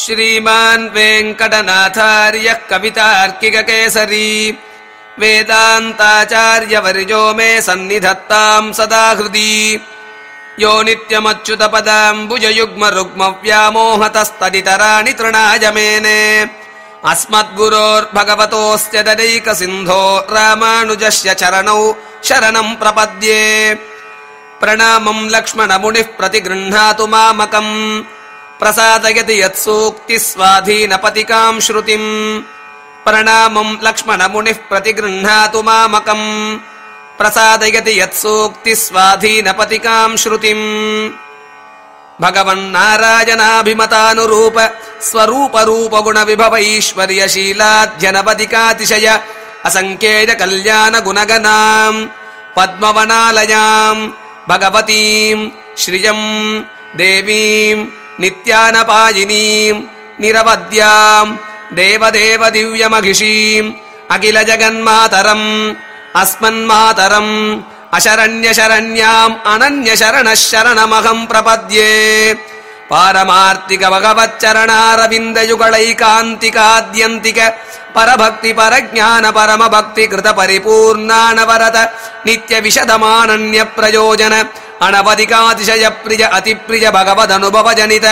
श्रीमान् वेङ्कटनाथार्यः कवितार्किककेसरी वेदान्ताचार्यवर्यो मे सन्निधत्ताम् सदा हृदि। यो नित्यमच्युतपदाम्बुजयुग्म रुग्म व्यामोहतस्तदितराणि तृणाय मेने अस्मद्गुरोर्भगवतोऽस्य ददैक सिन्धो रामानुजस्य चरणौ शरणम् प्रपद्ये। प्रणामम् लक्ष्मणमुनिः प्रतिगृह्णातु मामकम् प्रसादयति यत्सूक्तिस्वाधीनपतिकाम् श्रुतिम्। प्रणामम् लक्ष्मणमुनिः प्रतिगृह्णातु मामकम्। प्रसादयति यत्सूक्तिस्वाधीनपतिकाम् श्रुतिम्। भगवन्नारायणाभिमतानुरूप स्वरूप रूप गुण विभवैश्वर्यशीलाध्यनपदिकातिशय असङ्ख्येय कल्याण गुणगणाम् पद्मवनालयाम् भगवतीम् श्रियम् देवीम् नित्यानपायिनीम् निरवद्याम् देवदेव दिव्यमघिषीम् अखिल जगन्मातरम् अस्मन्मातरम् अशरण्यशरण्याम् अनन्यशरणः शरणमहम् प्रपद्ये। पारमार्तिक भगवच्चरणारविन्दयुगलैकान्तिकाद्यन्तिक परभक्ति परज्ञान परम भक्ति कृत परिपूर्णानवरत नित्य विशदमानन्य प्रयोजन अनवधिकातिशय प्रिय अतिप्रिय भगवदनुभव जनित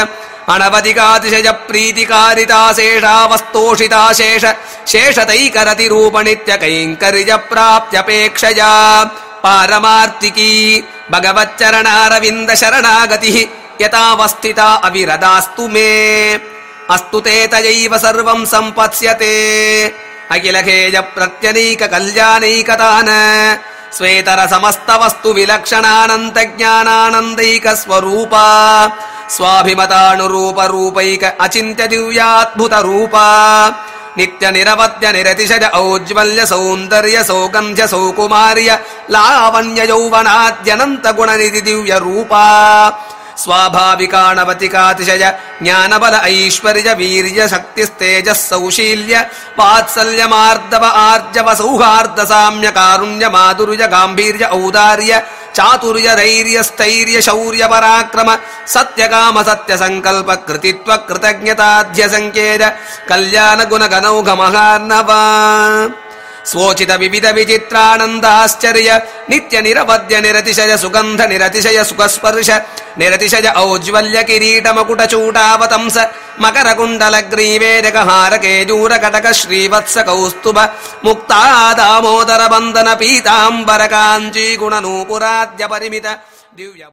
अनवधिकातिशय प्रीतिकारिताशेषा वस्तोषिताशेष शेषतैकरति रूप नित्य कैङ्कर्य प्राप्त्यपेक्षया पारमार्तिकी भगवच्चरणारविन्द शरणागतिः यतावस्थिता अविरदास्तु मे। अस्तु ते तयैव सर्वम् सम्पत्स्यते। अखिलखेय प्रत्यनैक कल्याणैकतान स्वेतर समस्त वस्तु विलक्षणानन्त ज्ञानानन्दैक स्वरूपा स्वाभिमतानुरूप रूपैक अचिन्त्य दिव्याद्भुत रूपा नित्य निरवद्य निरतिशय औज्ज्वल्य सौन्दर्य सौगन्ध्य सौकुमार्य लावण्य यौवनाद्यनन्त गुणनिधि दिव्य रूपा स्वाभाविकाणवतिकातिशय ज्ञानबल ऐश्वर्य वीर्य शक्तिस्तेजः सौशील्य वात्सल्यमार्दव आर्जव सौहार्द साम्य कारुण्य माधुर्य गाम्भीर्य औदार्य चातुर्य धैर्य स्थैर्य शौर्य पराक्रम सत्यकाम सत्य सङ्कल्प कृतित्व कृतज्ञताध्य सङ्केत स्वोचित विविध विचित्रानन्दाश्चर्य नित्य निरवद्य निरतिशय सुगन्ध निरतिशय सुखस्पर्श निरतिशय औज्ज्वल्य किरीट मकुट चूटावतंस मकर कुण्डल ग्रीवेदक हार कटक श्रीवत्स कौस्तुभ मुक्ता दामोदर बन्दन पीताम्बर काञ्ची गुण नूपुराद्य परिमित दिव्य